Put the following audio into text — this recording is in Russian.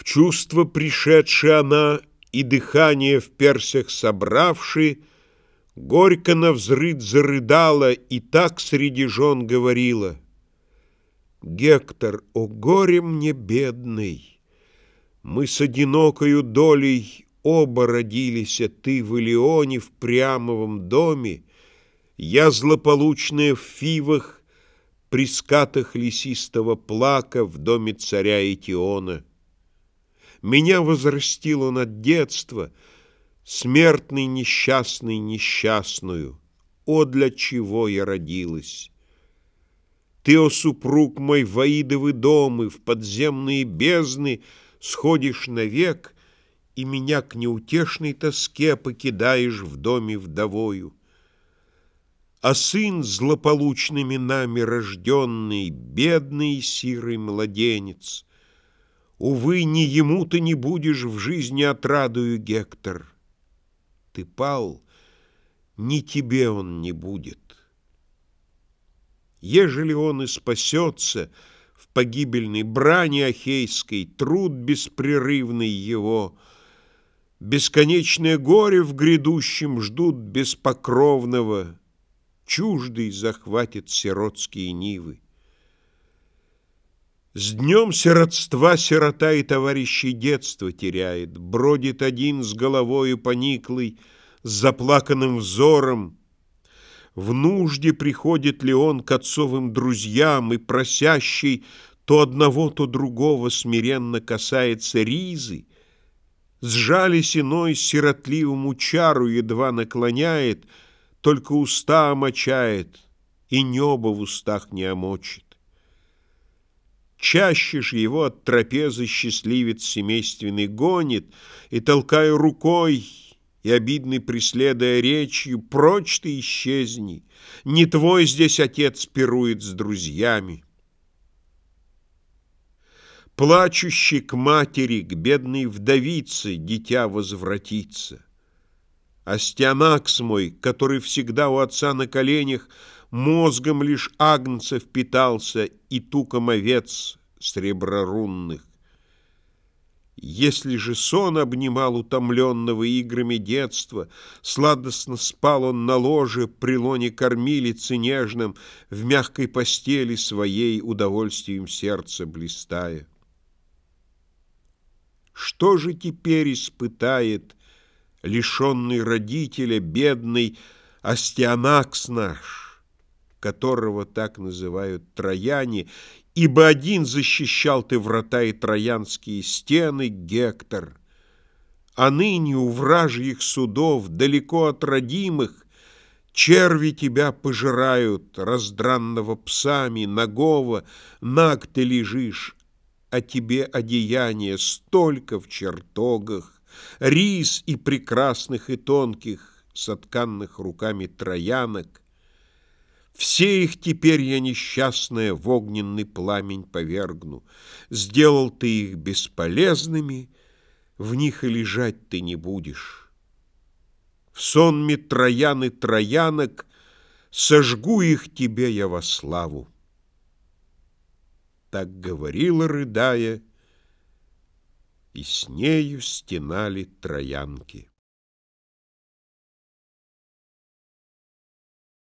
В чувство пришедшая она и дыхание в персях собравши, Горько навзрыд зарыдала и так среди жен говорила. Гектор, о горе мне бедный, Мы с одинокою долей оба родились, а ты в Илеоне в Приамовом доме, Я злополучная в Фивах, при скатах лесистого плака в доме царя Этиона. Меня возрастил он от детства, Смертный несчастный несчастную. О, для чего я родилась! Ты, о супруг мой, в аидовы домы, В подземные бездны сходишь навек, И меня к неутешной тоске Покидаешь в доме вдовою. А сын, злополучными нами рожденный, Бедный сирый младенец — Увы, не ему ты не будешь в жизни отрадую, Гектор. Ты пал, ни тебе он не будет. Ежели он и спасется в погибельной брани Ахейской, труд беспрерывный его, бесконечное горе в грядущем ждут беспокровного, чуждый захватит сиротские нивы. С днем сиротства сирота и товарищей детства теряет, Бродит один с головою пониклый, с заплаканным взором. В нужде приходит ли он к отцовым друзьям И просящий то одного, то другого Смиренно касается ризы, Сжались иной сиротливому чару Едва наклоняет, Только уста омочает, И небо в устах не омочит. Чаще ж его от трапезы счастливец семейственный гонит, И, толкая рукой, и обидный преследуя речью, Прочь ты исчезни, не твой здесь отец пирует с друзьями. Плачущий к матери, к бедной вдовице Дитя возвратится. Астианакс мой, который всегда у отца на коленях Мозгом лишь агнца впитался и туком овец среброрунных. Если же сон обнимал утомленного играми детства, Сладостно спал он на ложе при лоне кормилицы нежном, В мягкой постели своей удовольствием сердца блистая. Что же теперь испытает лишенный родителя бедный Астианакс наш? Которого так называют трояне, ибо один защищал ты врата и троянские стены, Гектор. А ныне у вражьих судов, далеко от родимых, черви тебя пожирают, раздранного псами, нагого, наг ты лежишь, а тебе одеяние столько в чертогах, рис и прекрасных и тонких, сотканных руками троянок, все их теперь я несчастная в огненный пламень повергну. Сделал ты их бесполезными, в них и лежать ты не будешь. В сонме троян и троянок сожгу их тебе я во славу. Так говорила, рыдая, и с нею стенали троянки.